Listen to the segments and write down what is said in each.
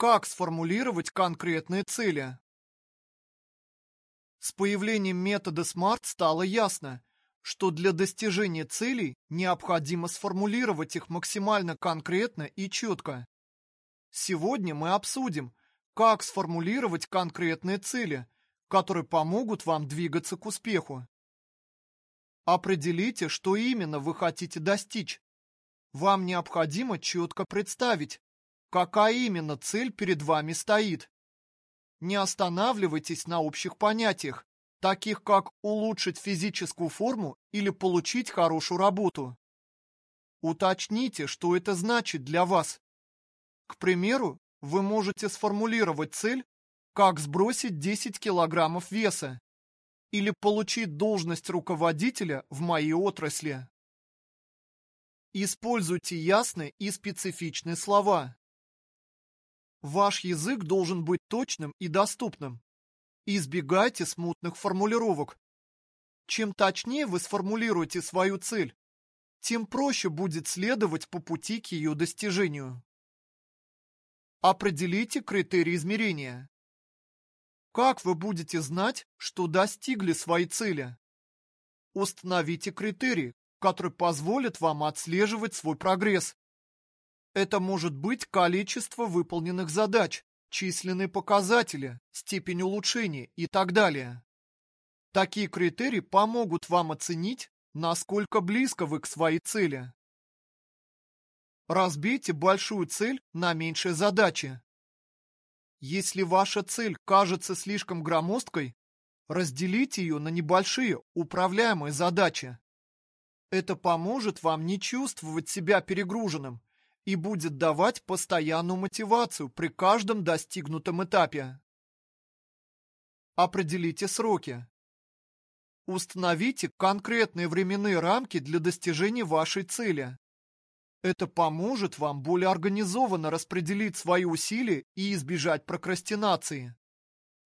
Как сформулировать конкретные цели? С появлением метода SMART стало ясно, что для достижения целей необходимо сформулировать их максимально конкретно и четко. Сегодня мы обсудим, как сформулировать конкретные цели, которые помогут вам двигаться к успеху. Определите, что именно вы хотите достичь. Вам необходимо четко представить, какая именно цель перед вами стоит. Не останавливайтесь на общих понятиях, таких как улучшить физическую форму или получить хорошую работу. Уточните, что это значит для вас. К примеру, вы можете сформулировать цель, как сбросить 10 килограммов веса или получить должность руководителя в моей отрасли. Используйте ясные и специфичные слова. Ваш язык должен быть точным и доступным. Избегайте смутных формулировок. Чем точнее вы сформулируете свою цель, тем проще будет следовать по пути к ее достижению. Определите критерии измерения. Как вы будете знать, что достигли своей цели? Установите критерии, которые позволят вам отслеживать свой прогресс. Это может быть количество выполненных задач, численные показатели, степень улучшения и так далее. Такие критерии помогут вам оценить, насколько близко вы к своей цели. Разбейте большую цель на меньшие задачи. Если ваша цель кажется слишком громоздкой, разделите ее на небольшие управляемые задачи. Это поможет вам не чувствовать себя перегруженным и будет давать постоянную мотивацию при каждом достигнутом этапе. Определите сроки. Установите конкретные временные рамки для достижения вашей цели. Это поможет вам более организованно распределить свои усилия и избежать прокрастинации.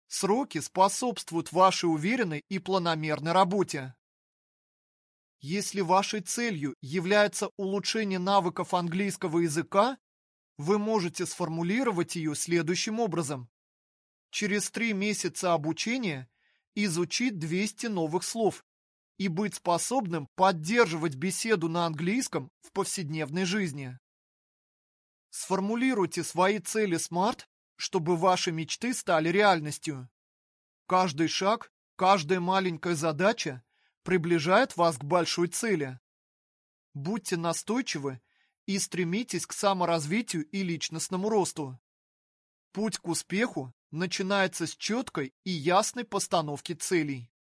Сроки способствуют вашей уверенной и планомерной работе. Если вашей целью является улучшение навыков английского языка, вы можете сформулировать ее следующим образом. Через три месяца обучения изучить 200 новых слов и быть способным поддерживать беседу на английском в повседневной жизни. Сформулируйте свои цели SMART, чтобы ваши мечты стали реальностью. Каждый шаг, каждая маленькая задача приближает вас к большой цели. Будьте настойчивы и стремитесь к саморазвитию и личностному росту. Путь к успеху начинается с четкой и ясной постановки целей.